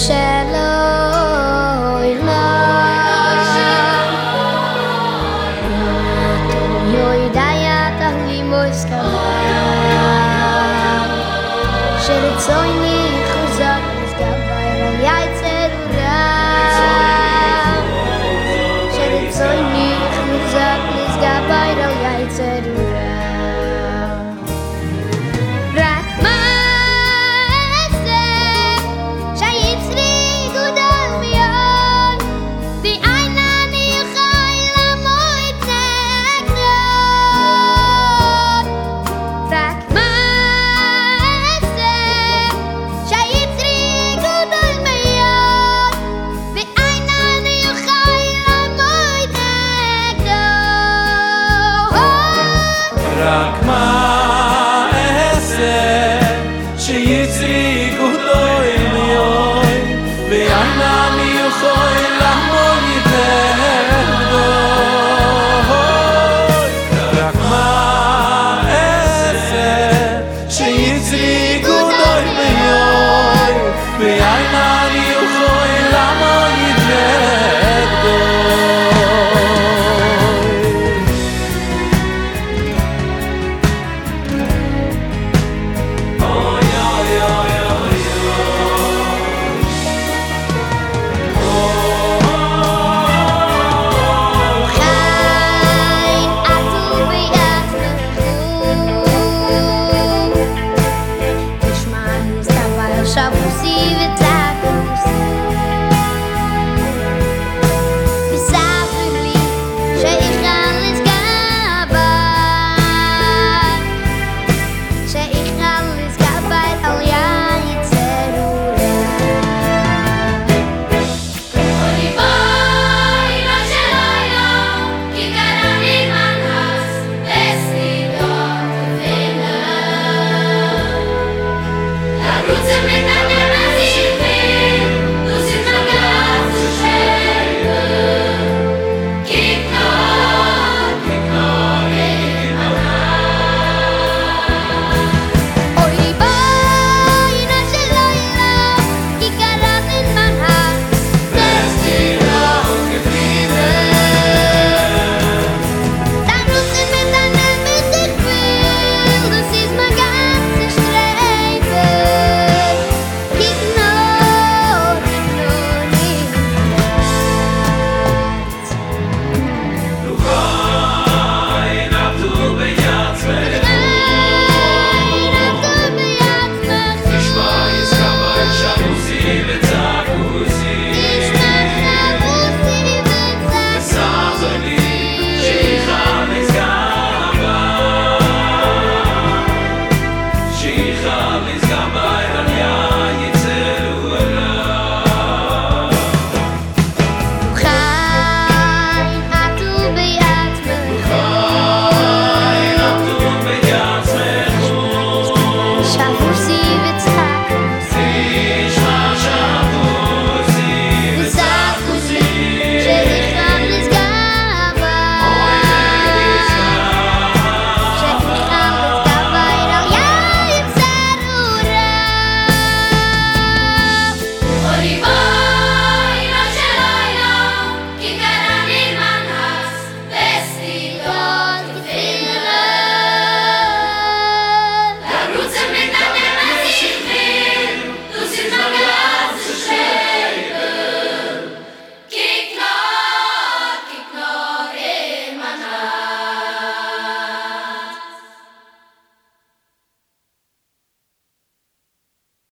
share. soy